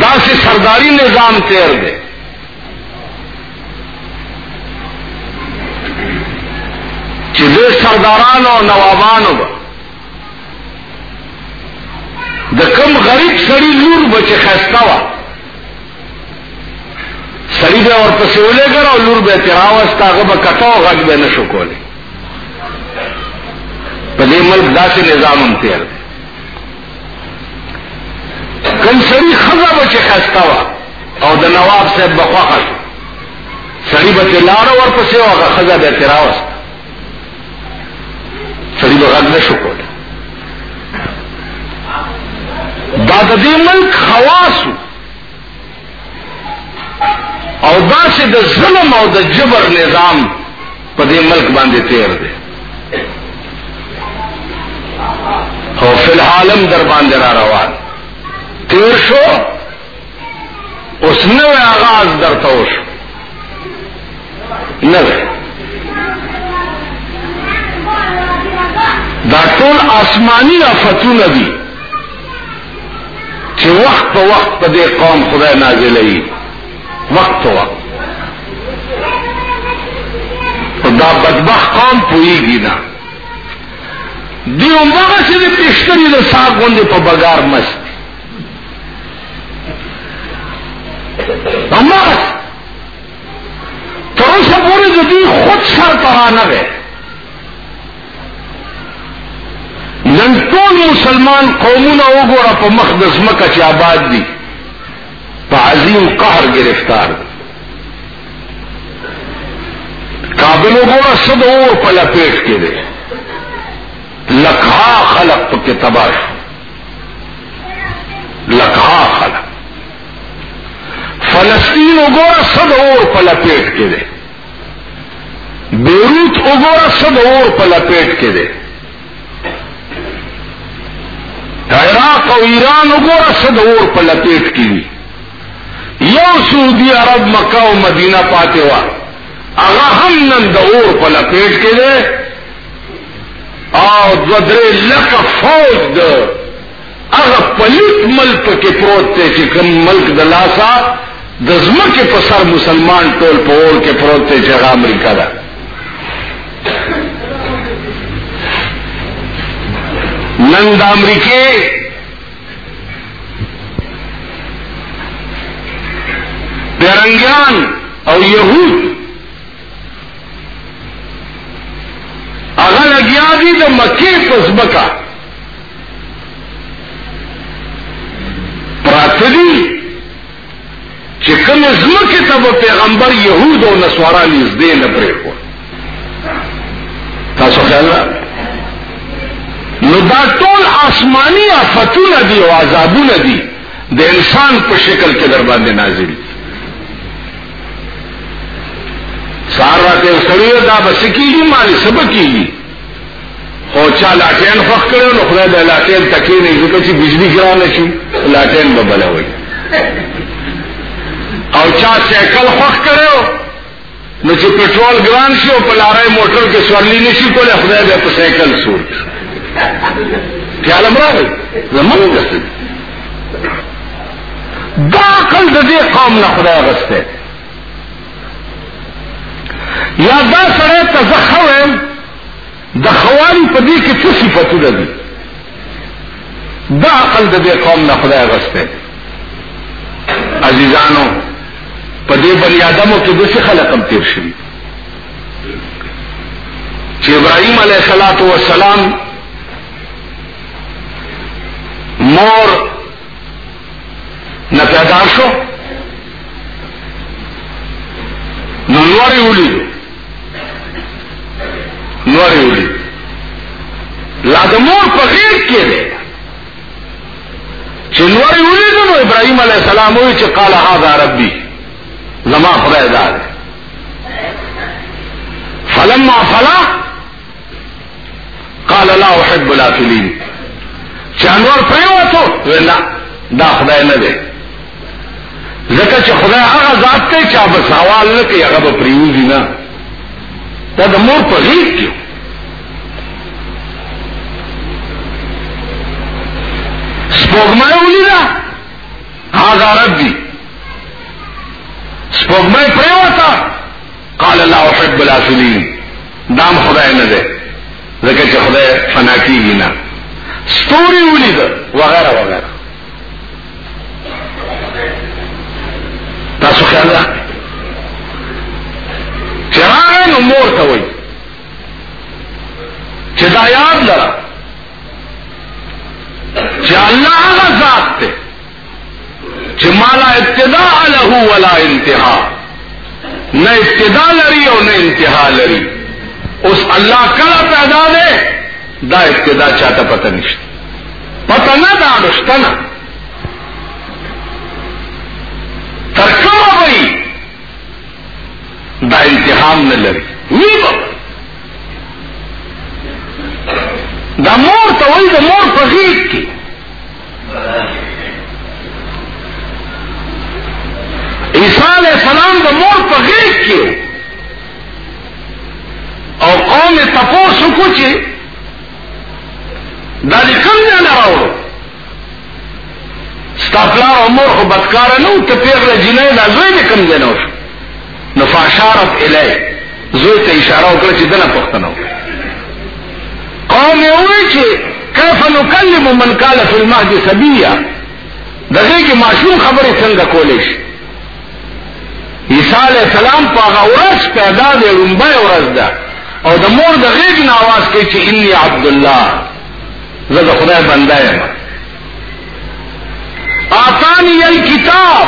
دا سي سرداري نظام تیر دی چې د سردارانو نوابانو به د کم غریب سړی لور به چې خسته وه سړی به ورپسې ولېږل او لور به ترې راوسته هغه به کته او غږ به نه شو کولی په دې ملک داسې نظام هم تېر دی کم سړی ښځه به چې خسته وه او د نواب صاحب به خوښه شو سړی به ترې لاړه ورپسې او هغه ښځه به ترې راوسته سړي به غږ نه شو کولی دا د دې ملک خواصو او داسې د ظلم او د جبر نظام په دې ملک باندې تیر دی او فی الحالم در باندې را روان تیر شو اوس نوې آغاز درته وشو نوې دا ټول آسمانی آفتونه دي چې وخت په وخت په دې قوم خدای نازلوي وخت په وخت دا بدبخت قوم پوهیږي نه دی همدغه چې د پښتني د ساق غوندې په بګار مست اما بس تر اوسه پورې د دوی خود سر ترانه دی نن ټول مسلمان قومونه وګوره په مخ د ځمکه چې آباد دي په عظیم قهر گرفتار دي کابل وګوره څه د اور په لپیټ کې دی لکها خلق پکې تباه شو لکها خلا فلسطین وګوره صد اور په لپیټ کې دی بیروت وګوره صد اور په لپیټ کې دی عراق او ایران وګوره صد اور په لپیټ کې دی یو سعودي عرب مکه او مدینه پاتې و هغه هم نن د اور په لپیټ کې دی او دو درې لکه فوج د هغه پلیت ملک پکې پروت دی چې کوم ملک د لاسا د ځمکې په سر مسلمان ټول په اور کې پروت دی چې هغه امریکا ده نن د امریکې پیرنګیان او یهود هغه لګیا دي د مکې په ځمکه پراته دي چې کومې ځمکې ته به پیغمبر یهود او نسوارا نږدې نه پرېښود تاسو خیال نو دا ټول آسمانی آفتونه دي او عذابونه دي د انسان په شکل کې در باندې نازل دي سار راته سړی دا بس کیږي مال سب کیږي خو چا لاټین فخ کړو نو خدای دا لاټین تکې نه ځکه چې بجلی ګران شي لاټین به بلوي او چا سیکل فخ کړو نو چې پټرول ګران شي او په لارې موټر کې سورلی نشي کوله خدای دې په سیکل سور پیاله مرغه زمونږ دا عقل د دې قوم نه خدای غسته یا دا سره ته زه خویم د خوالي په دې کې څه صفاتونه دي دا عقل د دې قوم نه خدای غسته عزیزانو په دې بنی آدمو کې د څه خلق هم تیر شوي چې ابراهيم عليه السلام مور نه پیدا شو نو لوری ولي لوری ولي لا د مور په غیر کې دی چې لوری ولي نو ابراهيم عليه السلام وی چې قال هذا ربي زما خدای دا دی فلما فلا قال لا احب الافلين چې انور پریوتو ولا دا خدای نه دی ځکه چې خدای هغه ذات ته چې به سوال نه کوي هغه به پریوزي نه دا د مور په غیږ کې سپوږمۍ ولیدا هغه رب دی سپوږمۍ پریوته قال لا احب الافلين دام خدای نه ده ځکه چې خدای فنا کیږي نه ستوري ولید وغیرہ وغیرہ تاسو خیال ده چې راغی نو مور ته وایي چې دا یاد لره چې الله هغه ذات دی چې مالا ابتدا له ولا انتها نه ابتدا لري او نه انتها لري اوس الله کله پیدا ده دا ابتدا چاته پته نشته پته نه دا نشته نه تر کومه وي دا انتهام نه لري وی به دا مور ته وایي د مور په غیږ کې عیسی علیہ السلام د مور په غیږ کې او قوم تپوسو کو چې دا دې کوم ځای نه راوړو ستا پلار او مور خو بدکاره نه و ته پېغله جینۍ دا زوی دې کوم ځای نه وشو نو فاشارت الی زوی ته اشاره وکړه چې دنه پښتنه وکړه قوم یې وویل چې کیف نکلم من کال فی المهد سبیا دغه کې معشوم خبرې څنګه کولې شي عیسی علی السلام په هغه ورځ پیدا دی لومبه ورځ ده او د مور د غیږ نه आवाज کوي چې انی عبد الله زه د خدای بنده یم آتانی الکتاب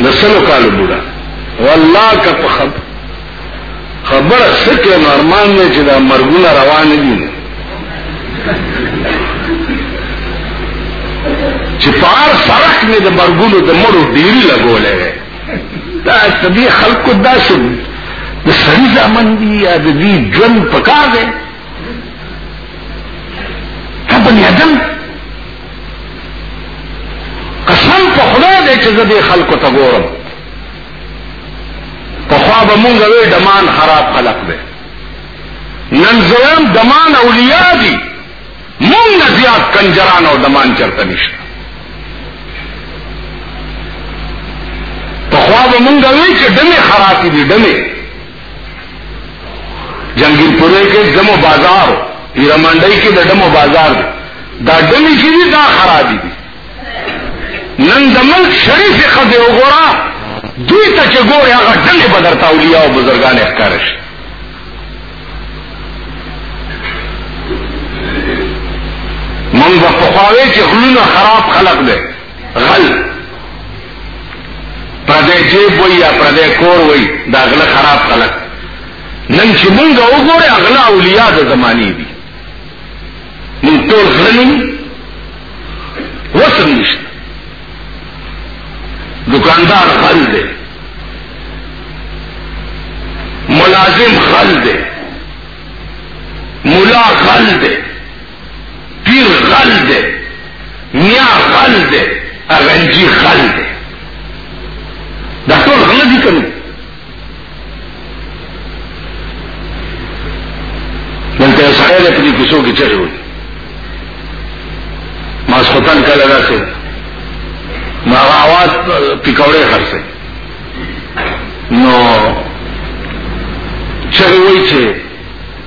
لسلو کالو بوډا والله که په خب خبره سکه نورمال نه چې دا مرګونه روان دي چې پار فرق نه د مرګونو د مړو ډیری لګولې دا سبي خلکو داسې د سړي ځامن دي یا د دې ژوند پکار دی ته بني ادم قسم په خدای دی چې زه دې خلکو ته ګورم پخوا به مونږ وې دمان خراب خلق دی نن زویم دمان اولیاء دي مونږ نه زیات کنجران او دمان چرته نشته پخوا به مونږ وې چې دمه خراب دي دمه جنگیر پوره کې دمو بازار پیرمنډي کې د دمو بازار دی دا دلی چې دي دا خراب دي نن د ملک شریف خزه وګورا دوی ته چې ګوري هغه ډلې بدر تاولیا او بزرګان ښکار شي مونږ په خواوې چې غلونه خراب خلق دی غل پردې جیب وای یا پردې کور وای دا غله خراب خلک نن چې مونږ وګوره اغلا اولیاء د زمانی دي مونږ ټول غلنی وسم نشته دکاندار خل دی ملازم خل دی مولا خل دی پیر غل دی میا غل دی اغنجی غل دی دا ټول غل دي کوم دلته سره د پدې کوڅو کې چغې وي ما سپتان کله راځي ما آواز پکوړې خرڅه نو چغې وي چې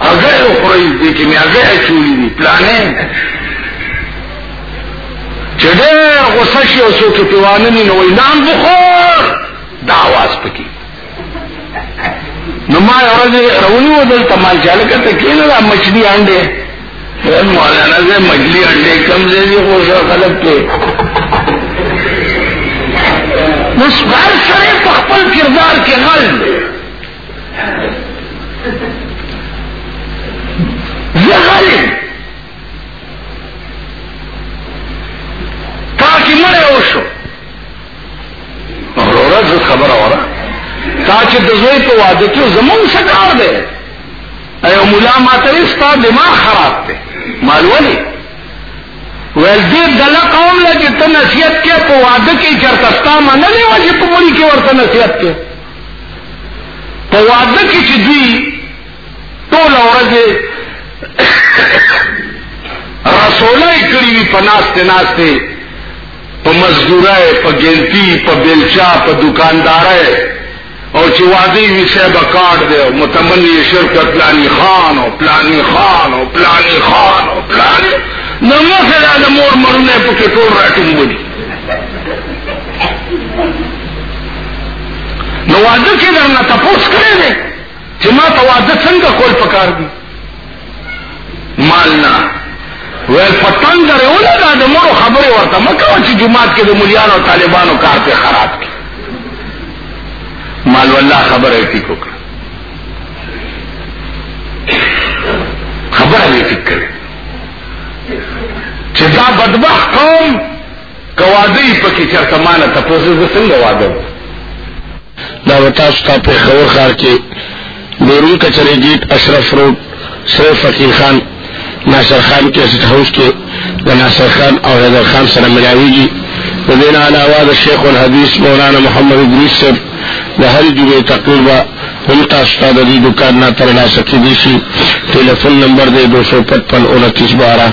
هغه یو خوري دي کې هغه چولې دي پلانې چې ډېر غوسه شي او څوک په وانه نه وي نام بخور دا आवाज پکې نو ما ورځ رونی و دلته مال چاله کته کېنه دا مچلي انډه مولانا زه مچلي انډه کم زه دي خو څه غلط کې نو سپار سره په خپل کردار کې غل دی زه غلی تاکي مړی وشو وروره زه خبره وره تا چې د زوی په واده کې زمونږ څه کار دی ایو مولا ما ته وی ستا دماغ خراب دی مال ولی ویل دې دله قوم له چې ته نصیحت کې په واده کې چرته ستا منلې وه چې په مړي کې ورته نصیحت کې په واده کې چې دوی ټول ورځې رسولای کړی وي په ناشته ناشته په مزدورای په ګنتی په بیلچا په دکاندارای او چې وادي وی صاحب کارت دی متمنی شرکت پلانی خان او پلانی خان او پلانی خان او پلانی نو مخه د مور مرونه په ټول راټینګ ودی نو واده کې درنه تپوس کړی دی چې ما ته واده څنګه کول پکار دي مالنا ویل پتنګ درې ولګا د مړو خبرې ورته مه کوه چې جومات کې د مليانو او طالبانو کار پې خراب کړي مال والله خبره یې ټیک وکړه خبره یې ټیک کړې چې دا بدبخت قوم که واده یې پکې چرته مانه تپوس زه څنګه واده دا وتا ستا په خور خار کې لوري کچري جیت اشرف روډ سره فقیر خان ناصر خان کې سټ هاوس کې د ناصر خان او حیدر خان سره ملاويږي د دې نه علاوه د شیخ الحدیث مولانا محمد ادریس سر د هر جمعې تقریبا هم تاسو ته د دې دکان نه تر لاسه کېدی شي ټلیفون نمبر دی 255 29 12